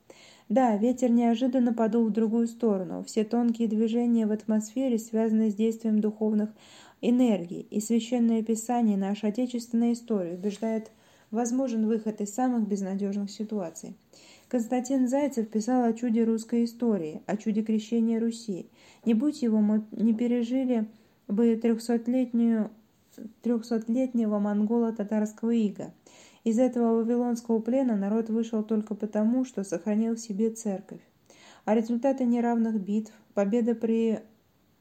Да, ветер неожиданно подул в другую сторону. Все тонкие движения в атмосфере связаны с действием духовных энергий, и Священное Писание, наша отечественная история, убеждает возможен выход из самых безнадежных ситуаций. Константин Зайцев писал о чуде русской истории, о чуде крещения Руси. Не будь его, мы не пережили бы трехсотлетнюю трехсотлетнего монголо-татарского ига. Из этого вавилонского плена народ вышел только потому, что сохранил в себе церковь. А результаты неравных битв, победа при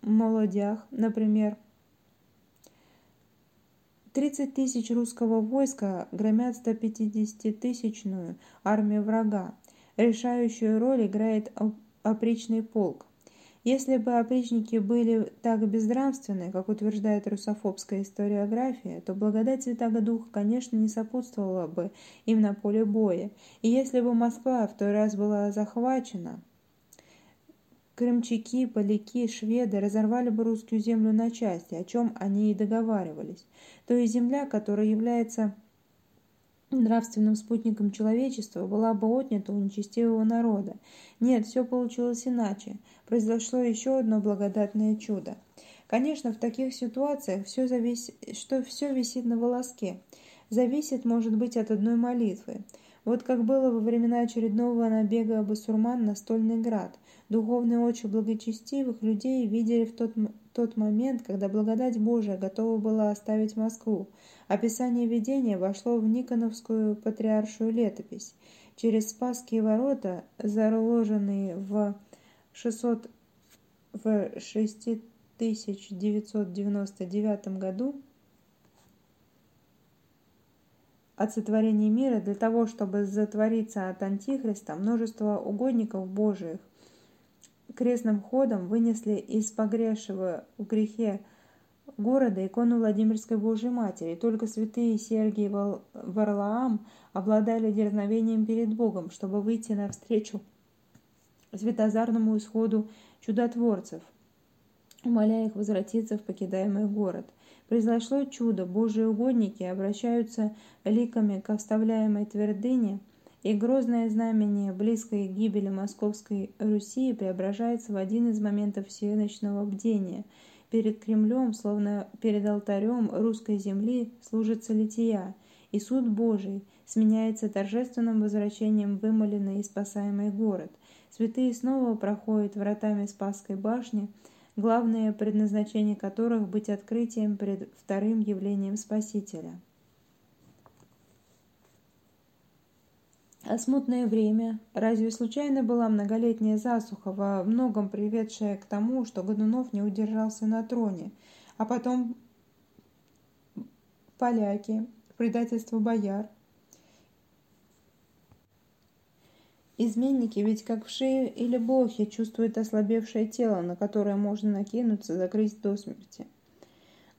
молодях, например, 30 тысяч русского войска громят 150-тысячную армию врага. Решающую роль играет опричный полк. Если бы опричники были так безнравственны, как утверждает русофобская историография, то благодать Святого Духа, конечно, не сопутствовала бы им на поле боя. И если бы Москва в тот раз была захвачена, крымчаки, поляки, шведы разорвали бы русскую землю на части, о чем они и договаривались. То есть земля, которая является нравственным спутником человечества, была бы отнята у нечестивого народа. Нет, все получилось иначе. Произошло еще одно благодатное чудо. Конечно, в таких ситуациях все зависит, что все висит на волоске. Зависит, может быть, от одной молитвы. Вот как было во времена очередного набега басурман на Стольный град. Духовные очи благочестивых людей видели в тот, тот момент, когда благодать Божия готова была оставить Москву. Описание видения вошло в Никоновскую патриаршую летопись. Через Спасские ворота, заложенные в 600 в 6999 году, от сотворения мира для того, чтобы затвориться от Антихриста, множество угодников Божиих крестным ходом вынесли из погрешего в города икону Владимирской Божьей Матери. Только святые Сергий и Варлаам обладали дерзновением перед Богом, чтобы выйти навстречу светозарному исходу чудотворцев, умоляя их возвратиться в покидаемый город. Произошло чудо, Божьи угодники обращаются ликами к оставляемой твердыне – и грозное знамение близкой гибели Московской Руси преображается в один из моментов всеночного бдения. Перед Кремлем, словно перед алтарем русской земли, служится лития, и суд Божий сменяется торжественным возвращением вымоленный и спасаемый город. Святые снова проходят вратами Спасской башни, главное предназначение которых быть открытием пред вторым явлением Спасителя. А смутное время, разве случайно была многолетняя засуха, во многом приведшая к тому, что Годунов не удержался на троне, а потом поляки, предательство бояр. Изменники ведь как вши или блохи чувствуют ослабевшее тело, на которое можно накинуться, закрыть до смерти.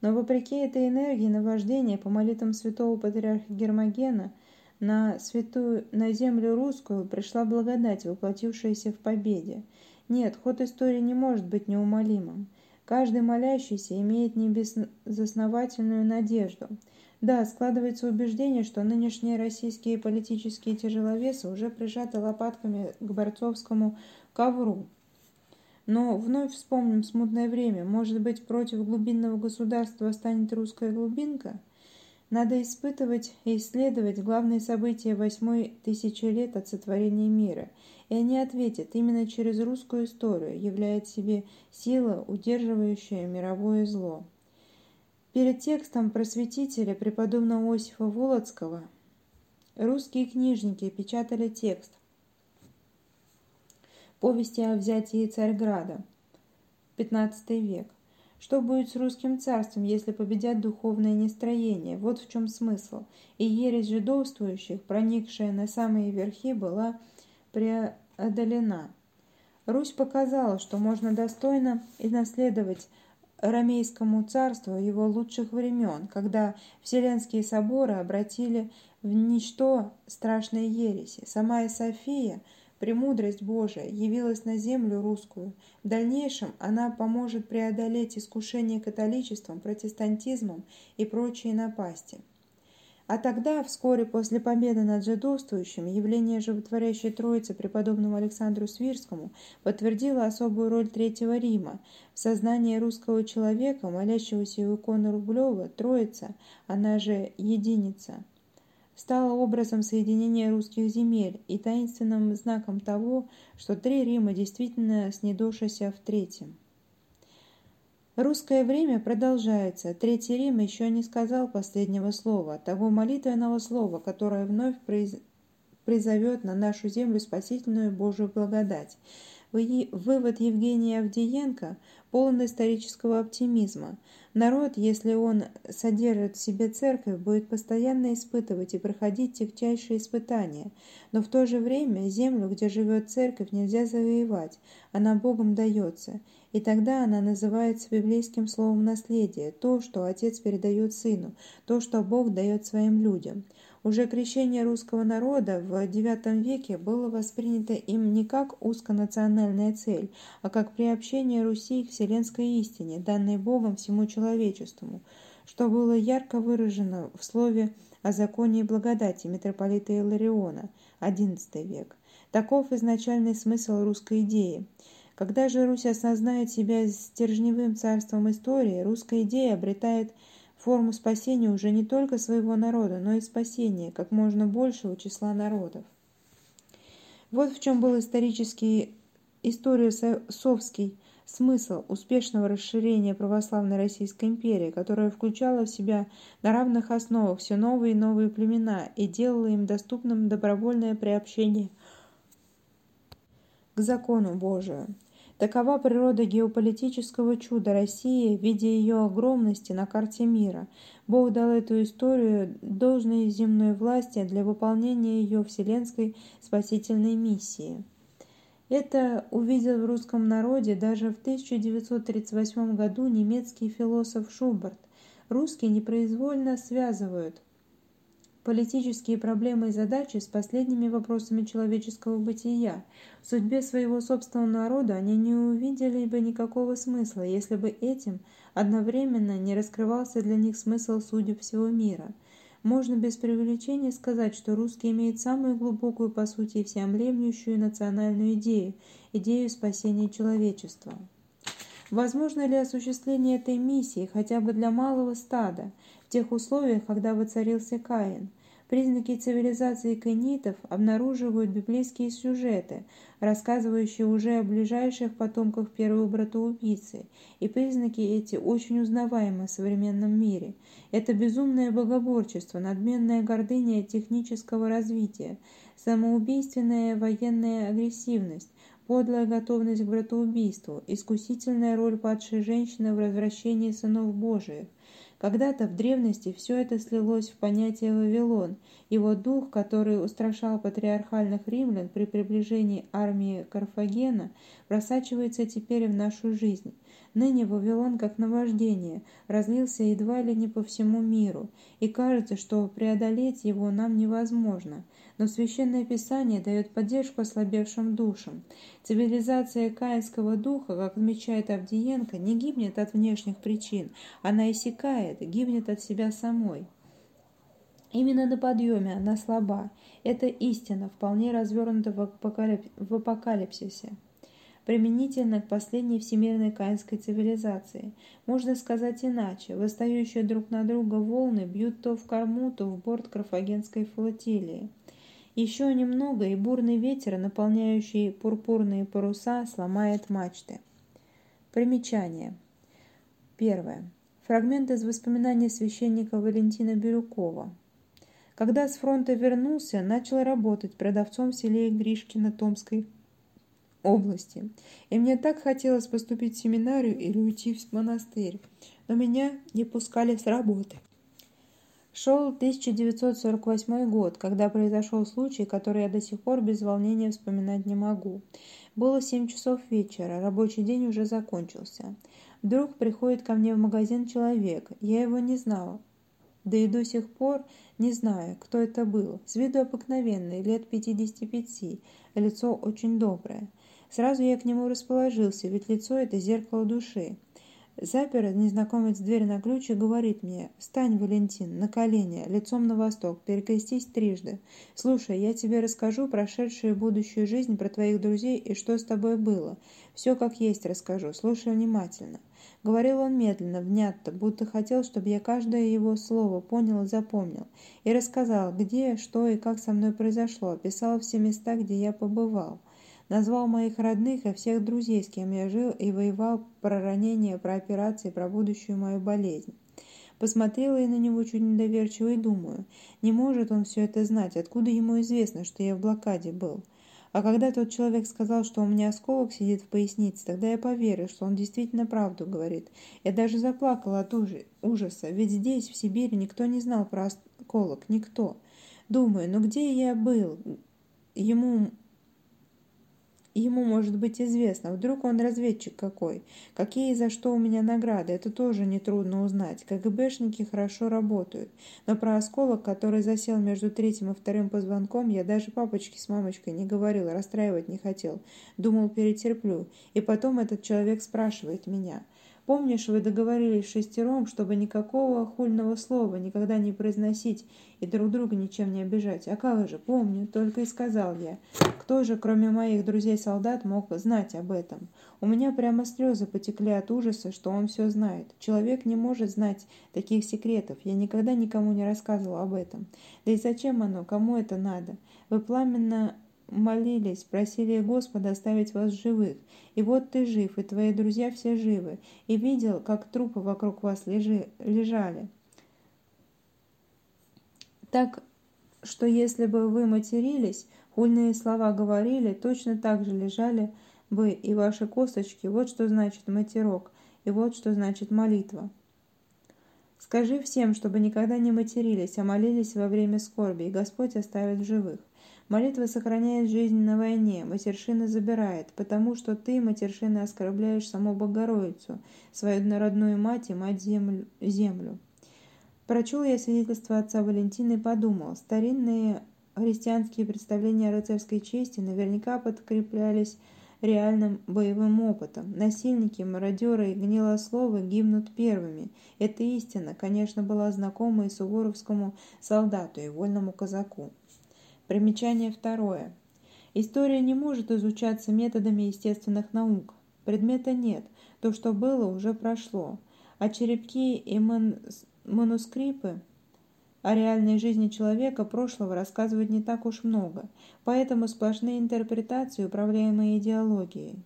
Но вопреки этой энергии наваждения по молитвам святого патриарха Гермогена – на святую, на землю русскую пришла благодать, воплотившаяся в победе. Нет, ход истории не может быть неумолимым. Каждый молящийся имеет небезосновательную надежду. Да, складывается убеждение, что нынешние российские политические тяжеловесы уже прижаты лопатками к борцовскому ковру. Но вновь вспомним смутное время. Может быть, против глубинного государства станет русская глубинка – Надо испытывать и исследовать главные события восьмой тысячи лет от сотворения мира, и они ответят, именно через русскую историю является себе сила, удерживающая мировое зло. Перед текстом просветителя преподобного Осифа Володского русские книжники печатали текст повести о взятии Царьграда, 15 век. Что будет с русским царством, если победят духовное нестроение? Вот в чем смысл. И ересь жидовствующих, проникшая на самые верхи, была преодолена. Русь показала, что можно достойно и наследовать Ромейскому царству его лучших времен, когда Вселенские соборы обратили в ничто страшные ереси. Сама София, премудрость Божия, явилась на землю русскую. В дальнейшем она поможет преодолеть искушение католичеством, протестантизмом и прочие напасти. А тогда, вскоре после победы над жидовствующими, явление животворящей Троицы преподобному Александру Свирскому подтвердило особую роль Третьего Рима. В сознании русского человека, молящегося у иконы Рублева, Троица, она же Единица, стала образом соединения русских земель и таинственным знаком того, что три Рима действительно снедошися в третьем. Русское время продолжается. Третий Рим еще не сказал последнего слова, того молитвенного слова, которое вновь произ... призовет на нашу землю спасительную Божию благодать. Вывод Евгения Авдиенко полон исторического оптимизма. Народ, если он содержит в себе церковь, будет постоянно испытывать и проходить тягчайшие испытания. Но в то же время землю, где живет церковь, нельзя завоевать, она Богом дается. И тогда она называется библейским словом «наследие», то, что Отец передает Сыну, то, что Бог дает своим людям. Уже крещение русского народа в IX веке было воспринято им не как узконациональная цель, а как приобщение Руси к вселенской истине, данной Богом всему человечеству, что было ярко выражено в слове о законе и благодати митрополита Илариона, XI век. Таков изначальный смысл русской идеи. Когда же Русь осознает себя стержневым царством истории, русская идея обретает форму спасения уже не только своего народа, но и спасения как можно большего числа народов. Вот в чем был исторический историосовский смысл успешного расширения православной Российской империи, которая включала в себя на равных основах все новые и новые племена и делала им доступным добровольное приобщение к закону Божию. Такова природа геополитического чуда России, видя ее огромности на карте мира. Бог дал эту историю должной земной власти для выполнения ее вселенской спасительной миссии. Это увидел в русском народе даже в 1938 году немецкий философ Шуберт. Русские непроизвольно связывают политические проблемы и задачи с последними вопросами человеческого бытия. В судьбе своего собственного народа они не увидели бы никакого смысла, если бы этим одновременно не раскрывался для них смысл судеб всего мира. Можно без преувеличения сказать, что русский имеет самую глубокую, по сути, всеомлемлющую национальную идею – идею спасения человечества. Возможно ли осуществление этой миссии хотя бы для малого стада – тех условиях, когда воцарился Каин. Признаки цивилизации каинитов обнаруживают библейские сюжеты, рассказывающие уже о ближайших потомках первого братоубийцы, и признаки эти очень узнаваемы в современном мире. Это безумное богоборчество, надменная гордыня технического развития, самоубийственная военная агрессивность, подлая готовность к братоубийству, искусительная роль падшей женщины в развращении сынов Божиих – когда-то в древности все это слилось в понятие «Вавилон», его дух, который устрашал патриархальных римлян при приближении армии Карфагена, просачивается теперь в нашу жизнь. Ныне Вавилон, как наваждение, разлился едва ли не по всему миру, и кажется, что преодолеть его нам невозможно – но Священное Писание дает поддержку ослабевшим душам. Цивилизация каинского духа, как отмечает Авдиенко, не гибнет от внешних причин, она иссякает, гибнет от себя самой. Именно на подъеме она слаба. Это истина, вполне развернута в апокалипсисе. применительно к последней всемирной каинской цивилизации. Можно сказать иначе, восстающие друг на друга волны бьют то в корму, то в борт карфагенской флотилии. Еще немного, и бурный ветер, наполняющий пурпурные паруса, сломает мачты. Примечание. Первое. Фрагмент из воспоминаний священника Валентина Бирюкова. Когда с фронта вернулся, начал работать продавцом в селе Гришкино Томской области. И мне так хотелось поступить в семинарию или уйти в монастырь, но меня не пускали с работы. Шел 1948 год, когда произошел случай, который я до сих пор без волнения вспоминать не могу. Было 7 часов вечера, рабочий день уже закончился. Вдруг приходит ко мне в магазин человек, я его не знала. Да и до сих пор не знаю, кто это был. С виду обыкновенный, лет 55, лицо очень доброе. Сразу я к нему расположился, ведь лицо – это зеркало души. Запер незнакомец дверь на ключ и говорит мне, «Встань, Валентин, на колени, лицом на восток, перекрестись трижды. Слушай, я тебе расскажу прошедшую и будущую жизнь про твоих друзей и что с тобой было. Все как есть расскажу, слушай внимательно». Говорил он медленно, внятно, будто хотел, чтобы я каждое его слово понял и запомнил. И рассказал, где, что и как со мной произошло, описал все места, где я побывал. Назвал моих родных и всех друзей, с кем я жил и воевал про ранения, про операции, про будущую мою болезнь. Посмотрела я на него чуть недоверчиво и думаю, не может он все это знать, откуда ему известно, что я в блокаде был. А когда тот человек сказал, что у меня осколок сидит в пояснице, тогда я поверил, что он действительно правду говорит. Я даже заплакала от ужаса, ведь здесь, в Сибири, никто не знал про осколок, никто. Думаю, ну где я был? Ему Ему может быть известно, вдруг он разведчик какой. Какие и за что у меня награды, это тоже нетрудно узнать. КГБшники хорошо работают. Но про осколок, который засел между третьим и вторым позвонком, я даже папочке с мамочкой не говорил, расстраивать не хотел. Думал, перетерплю. И потом этот человек спрашивает меня. Помнишь, вы договорились шестером, чтобы никакого хульного слова никогда не произносить и друг друга ничем не обижать? А как же, помню, только и сказал я. Кто же, кроме моих друзей-солдат, мог знать об этом? У меня прямо слезы потекли от ужаса, что он все знает. Человек не может знать таких секретов. Я никогда никому не рассказывал об этом. Да и зачем оно? Кому это надо? Вы пламенно молились, просили Господа оставить вас живых. И вот ты жив, и твои друзья все живы, и видел, как трупы вокруг вас лежи, лежали. Так что если бы вы матерились, хульные слова говорили, точно так же лежали бы и ваши косточки. Вот что значит матерок, и вот что значит молитва. Скажи всем, чтобы никогда не матерились, а молились во время скорби, и Господь оставит живых. Молитва сохраняет жизнь на войне, матершина забирает, потому что ты, матершина, оскорбляешь саму Богородицу, свою родную мать и мать землю. Прочел я свидетельство отца Валентина и подумал, старинные христианские представления о рыцарской чести наверняка подкреплялись реальным боевым опытом. Насильники, мародеры и гнилословы гибнут первыми. Эта истина, конечно, была знакома и суворовскому солдату, и вольному казаку. Примечание второе. История не может изучаться методами естественных наук. Предмета нет, то, что было, уже прошло. А черепки и ман манускрипты о реальной жизни человека прошлого рассказывать не так уж много, поэтому сплошные интерпретации, управляемые идеологией.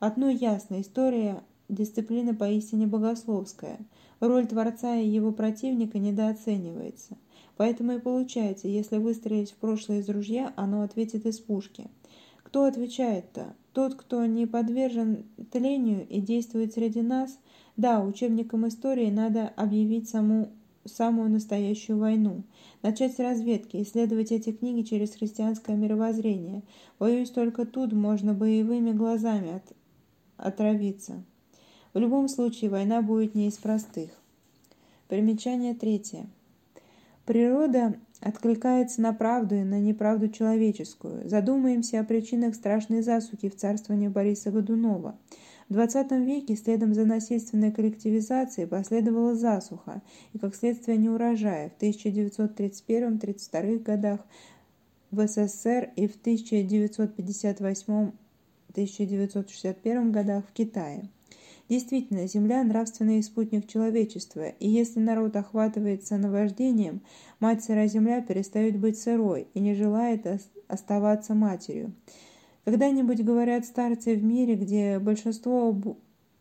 Одно ясно, история – дисциплина поистине богословская. Роль Творца и его противника недооценивается. Поэтому и получается, если выстрелить в прошлое из ружья, оно ответит из пушки. Кто отвечает-то? Тот, кто не подвержен тлению и действует среди нас? Да, учебникам истории надо объявить саму самую настоящую войну. Начать с разведки, исследовать эти книги через христианское мировоззрение. Боюсь, только тут можно боевыми глазами от... отравиться. В любом случае, война будет не из простых. Примечание третье. Природа откликается на правду и на неправду человеческую. Задумаемся о причинах страшной засухи в царствовании Бориса Годунова. В XX веке следом за насильственной коллективизацией последовала засуха и, как следствие, неурожая в 1931-32 годах в СССР и в 1958 1961 годах в Китае. Действительно, Земля – нравственный спутник человечества, и если народ охватывается наваждением, мать сырая Земля перестает быть сырой и не желает оставаться матерью. Когда-нибудь, говорят старцы в мире, где большинство обу...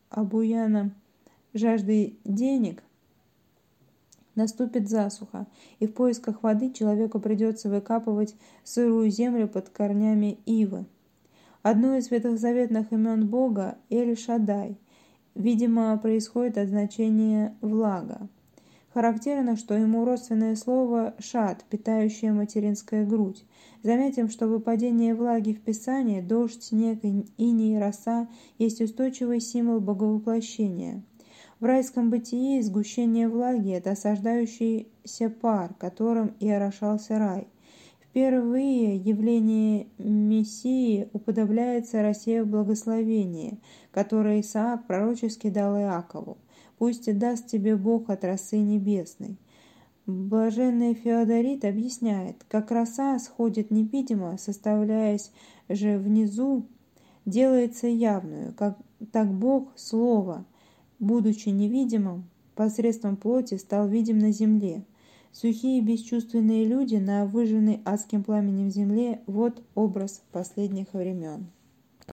обуяно жаждой денег, наступит засуха, и в поисках воды человеку придется выкапывать сырую землю под корнями ивы. Одно из ветхозаветных имен Бога – Эль-Шадай – видимо, происходит от значения «влага». Характерно, что ему родственное слово «шат», питающее материнская грудь. Заметим, что выпадение влаги в Писании, дождь, снег, иней, роса есть устойчивый символ боговоплощения. В райском бытии сгущение влаги – это осаждающийся пар, которым и орошался рай. Впервые явление Мессии уподобляется России в благословении, которое Исаак пророчески дал Иакову. «Пусть даст тебе Бог от росы небесной». Блаженный Феодорит объясняет, как роса сходит невидимо, составляясь же внизу, делается явную, как так Бог Слово, будучи невидимым, посредством плоти стал видим на земле. Сухие бесчувственные люди на выжженной адским пламенем земле – вот образ последних времен.